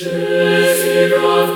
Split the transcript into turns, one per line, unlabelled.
Wszyscy go